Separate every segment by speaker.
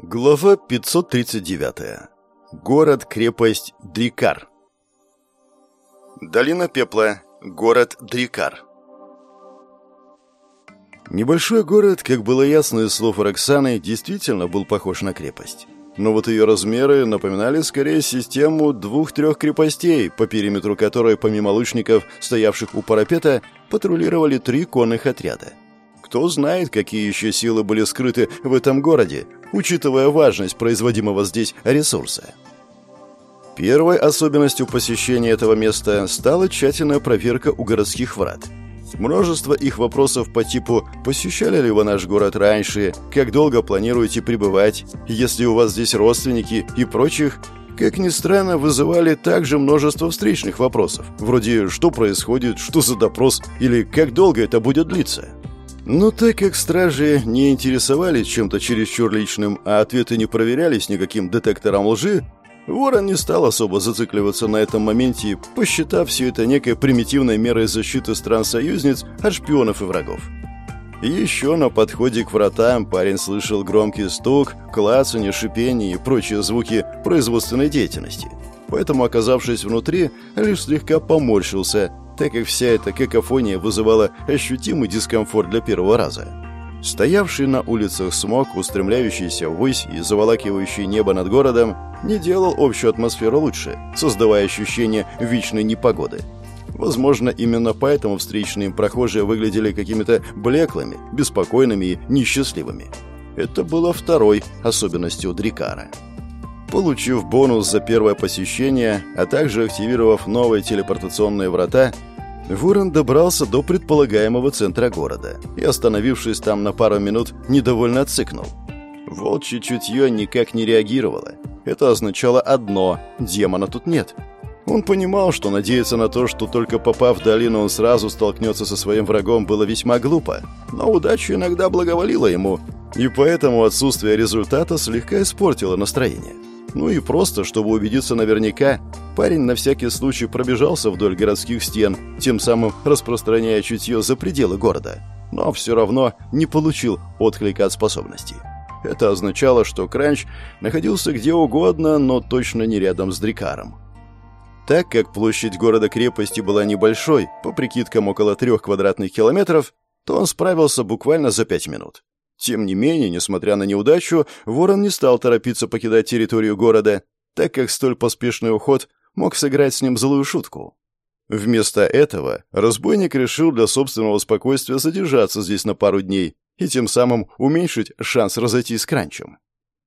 Speaker 1: Глава 539. Город-крепость Дрикар. Долина пепла. Город Дрикар. Небольшой город, как было ясно из слов Роксаны, действительно был похож на крепость. Но вот ее размеры напоминали скорее систему двух-трех крепостей, по периметру которой, помимо лучников, стоявших у парапета, патрулировали три конных отряда. Кто знает, какие еще силы были скрыты в этом городе, учитывая важность производимого здесь ресурса. Первой особенностью посещения этого места стала тщательная проверка у городских врат. Множество их вопросов по типу «Посещали ли вы наш город раньше?», «Как долго планируете пребывать?», «Если у вас здесь родственники?» и прочих как ни странно, вызывали также множество встречных вопросов, вроде «что происходит?», «что за допрос?» или «как долго это будет длиться?». Но так как стражи не интересовались чем-то чересчур личным, а ответы не проверялись никаким детектором лжи, Ворон не стал особо зацикливаться на этом моменте, посчитав все это некой примитивной мерой защиты стран-союзниц от шпионов и врагов. еще на подходе к вратам парень слышал громкий стук, клацанье, шипение и прочие звуки производственной деятельности. Поэтому, оказавшись внутри, лишь слегка поморщился – так как вся эта какофония вызывала ощутимый дискомфорт для первого раза. Стоявший на улицах смог, устремляющийся ввысь и заволакивающий небо над городом, не делал общую атмосферу лучше, создавая ощущение вечной непогоды. Возможно, именно поэтому встречные прохожие выглядели какими-то блеклыми, беспокойными и несчастливыми. Это было второй особенностью Дрикара. Получив бонус за первое посещение, а также активировав новые телепортационные врата, Ворон добрался до предполагаемого центра города и, остановившись там на пару минут, недовольно отсыкнул. Волчье чутье никак не реагировало. Это означало одно – демона тут нет. Он понимал, что надеяться на то, что только попав в долину он сразу столкнется со своим врагом, было весьма глупо. Но удача иногда благоволила ему, и поэтому отсутствие результата слегка испортило настроение. Ну и просто, чтобы убедиться наверняка, парень на всякий случай пробежался вдоль городских стен, тем самым распространяя чутье за пределы города. Но все равно не получил отклика от способностей. Это означало, что Кранч находился где угодно, но точно не рядом с Дрикаром. Так как площадь города-крепости была небольшой, по прикидкам около трех квадратных километров, то он справился буквально за пять минут. Тем не менее, несмотря на неудачу, Ворон не стал торопиться покидать территорию города, так как столь поспешный уход мог сыграть с ним злую шутку. Вместо этого разбойник решил для собственного спокойствия задержаться здесь на пару дней и тем самым уменьшить шанс разойтись с Кранчем.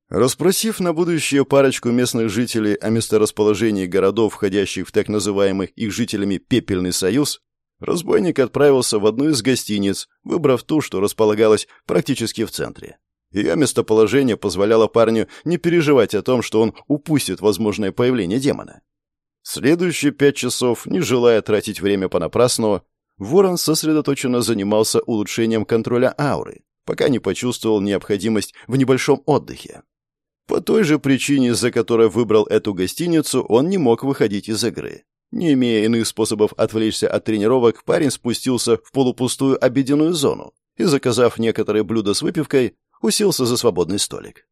Speaker 1: Распросив на будущее парочку местных жителей о месторасположении городов, входящих в так называемых их жителями «Пепельный союз», Разбойник отправился в одну из гостиниц, выбрав ту, что располагалась практически в центре. Ее местоположение позволяло парню не переживать о том, что он упустит возможное появление демона. Следующие пять часов, не желая тратить время понапрасну, Ворон сосредоточенно занимался улучшением контроля ауры, пока не почувствовал необходимость в небольшом отдыхе. По той же причине, из-за которой выбрал эту гостиницу, он не мог выходить из игры. Не имея иных способов отвлечься от тренировок, парень спустился в полупустую обеденную зону и, заказав некоторые блюда с выпивкой, уселся за свободный столик.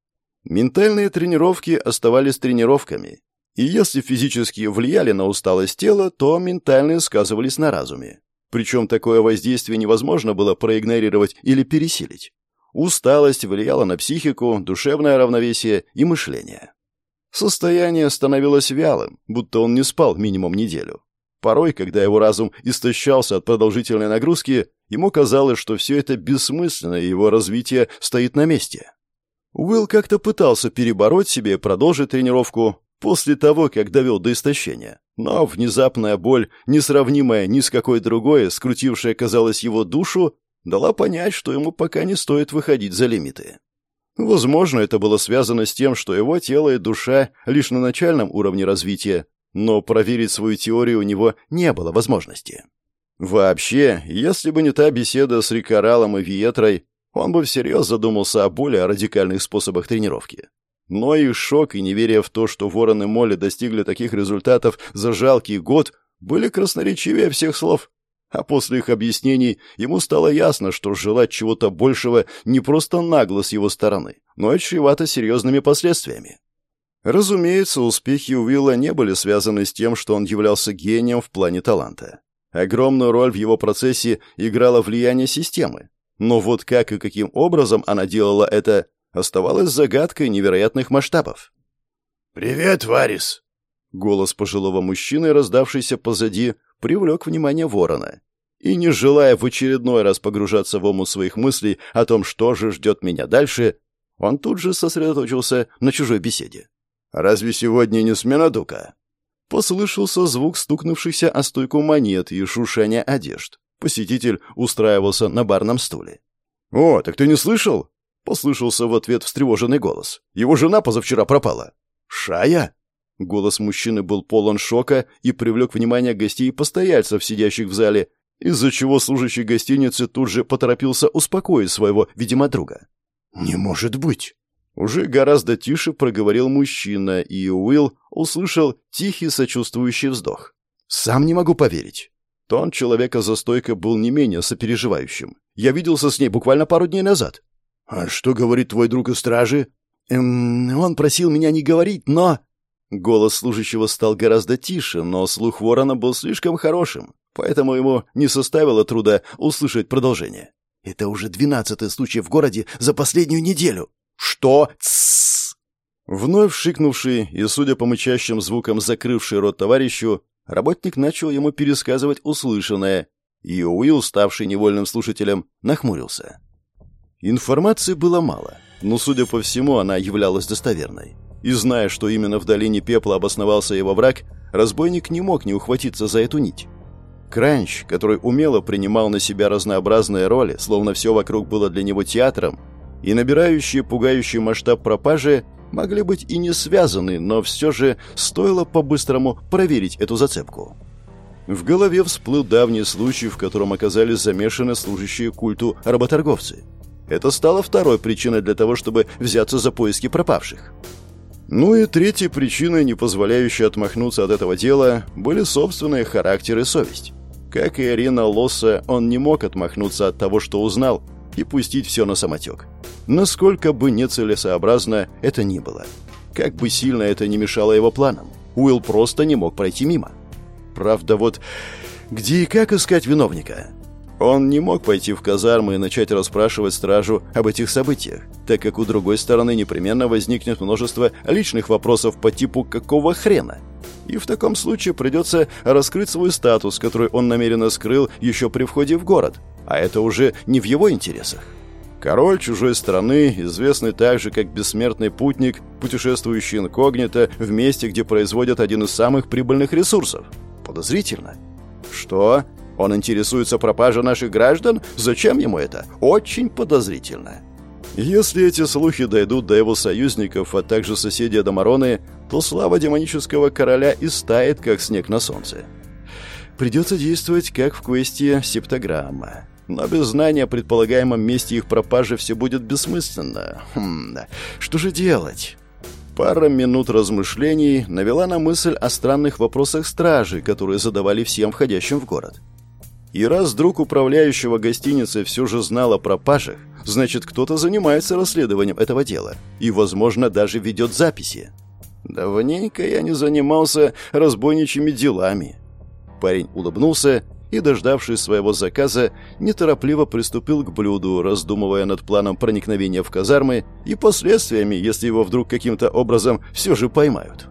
Speaker 1: Ментальные тренировки оставались тренировками, и если физические влияли на усталость тела, то ментальные сказывались на разуме. Причем такое воздействие невозможно было проигнорировать или пересилить. Усталость влияла на психику, душевное равновесие и мышление. Состояние становилось вялым, будто он не спал минимум неделю. Порой, когда его разум истощался от продолжительной нагрузки, ему казалось, что все это бессмысленно, и его развитие стоит на месте. Уилл как-то пытался перебороть себе и продолжить тренировку после того, как довел до истощения. Но внезапная боль, несравнимая ни с какой другой, скрутившая, казалось, его душу, дала понять, что ему пока не стоит выходить за лимиты. Возможно, это было связано с тем, что его тело и душа лишь на начальном уровне развития, но проверить свою теорию у него не было возможности. Вообще, если бы не та беседа с Рикаралом и Виетрой, он бы всерьез задумался о более радикальных способах тренировки. Но и шок, и неверие в то, что Ворон и Молли достигли таких результатов за жалкий год, были красноречивее всех слов. А после их объяснений ему стало ясно, что желать чего-то большего не просто нагло с его стороны, но и чревато серьезными последствиями. Разумеется, успехи Уилла не были связаны с тем, что он являлся гением в плане таланта. Огромную роль в его процессе играло влияние системы. Но вот как и каким образом она делала это, оставалось загадкой невероятных масштабов.
Speaker 2: «Привет, Варис!»
Speaker 1: Голос пожилого мужчины, раздавшийся позади, привлек внимание ворона. И не желая в очередной раз погружаться в омут своих мыслей о том, что же ждет меня дальше, он тут же сосредоточился на чужой беседе. «Разве сегодня не смена дука?» Послышался звук стукнувшихся о стойку монет и шуршания одежд. Посетитель устраивался на барном стуле. «О, так ты не слышал?» Послышался в ответ встревоженный голос. «Его жена позавчера пропала». «Шая?» Голос мужчины был полон шока и привлек внимание гостей и постояльцев, сидящих в зале, из-за чего служащий гостиницы тут же поторопился успокоить своего, видимо, друга.
Speaker 2: «Не может быть!»
Speaker 1: Уже гораздо тише проговорил мужчина, и Уилл услышал тихий сочувствующий вздох. «Сам не могу поверить». Тон человека за стойкой был не менее сопереживающим. «Я виделся с ней буквально пару дней назад».
Speaker 2: «А что говорит твой друг из стражи?»
Speaker 1: «Эм, он просил меня не говорить, но...» Голос служащего стал гораздо тише, но слух ворона был слишком хорошим, поэтому ему не составило труда услышать продолжение. «Это уже двенадцатый случай в городе за последнюю неделю. «Что? Тссс!» Вновь шикнувший и, судя по мычащим звукам, закрывший рот товарищу, работник начал ему пересказывать услышанное, и Уилл, ставший невольным слушателем, нахмурился. Информации было мало, но, судя по всему, она являлась достоверной. И зная, что именно в долине пепла обосновался его враг, разбойник не мог не ухватиться за эту нить. Кранч, который умело принимал на себя разнообразные роли, словно все вокруг было для него театром, и набирающие пугающий масштаб пропажи могли быть и не связаны, но все же стоило по-быстрому проверить эту зацепку. В голове всплыл давний случай, в котором оказались замешаны служащие культу работорговцы. Это стало второй причиной для того, чтобы взяться за поиски пропавших. Ну и третьей причиной, не позволяющей отмахнуться от этого дела, были собственные характер и совесть. Как и Арина Лосса, он не мог отмахнуться от того, что узнал, и пустить все на самотек. Насколько бы нецелесообразно это ни было. Как бы сильно это не мешало его планам, Уилл просто не мог пройти мимо. Правда, вот где и как искать виновника? Он не мог пойти в казармы и начать расспрашивать стражу об этих событиях, так как у другой стороны непременно возникнет множество личных вопросов по типу «какого хрена?». И в таком случае придется раскрыть свой статус, который он намеренно скрыл еще при входе в город, а это уже не в его интересах. Король чужой страны, известный также как бессмертный путник, путешествующий инкогнито в месте, где производят один из самых прибыльных ресурсов. Подозрительно. Что? Он интересуется пропажей наших граждан? Зачем ему это? Очень подозрительно. Если эти слухи дойдут до его союзников, а также соседей Домароны, то слава демонического короля истает, как снег на солнце. Придется действовать, как в квесте «Септограмма». Но без знания о предполагаемом месте их пропажи все будет бессмысленно. Хм, что же делать? Пара минут размышлений навела на мысль о странных вопросах стражи, которые задавали всем входящим в город. И раз друг управляющего гостиницы все же знал о пропажах, значит, кто-то занимается расследованием этого дела и, возможно, даже ведет записи. Давненько я не занимался разбойничьими делами. Парень улыбнулся и, дождавшись своего заказа, неторопливо приступил к блюду, раздумывая над планом проникновения в казармы и последствиями, если его вдруг каким-то образом все же поймают.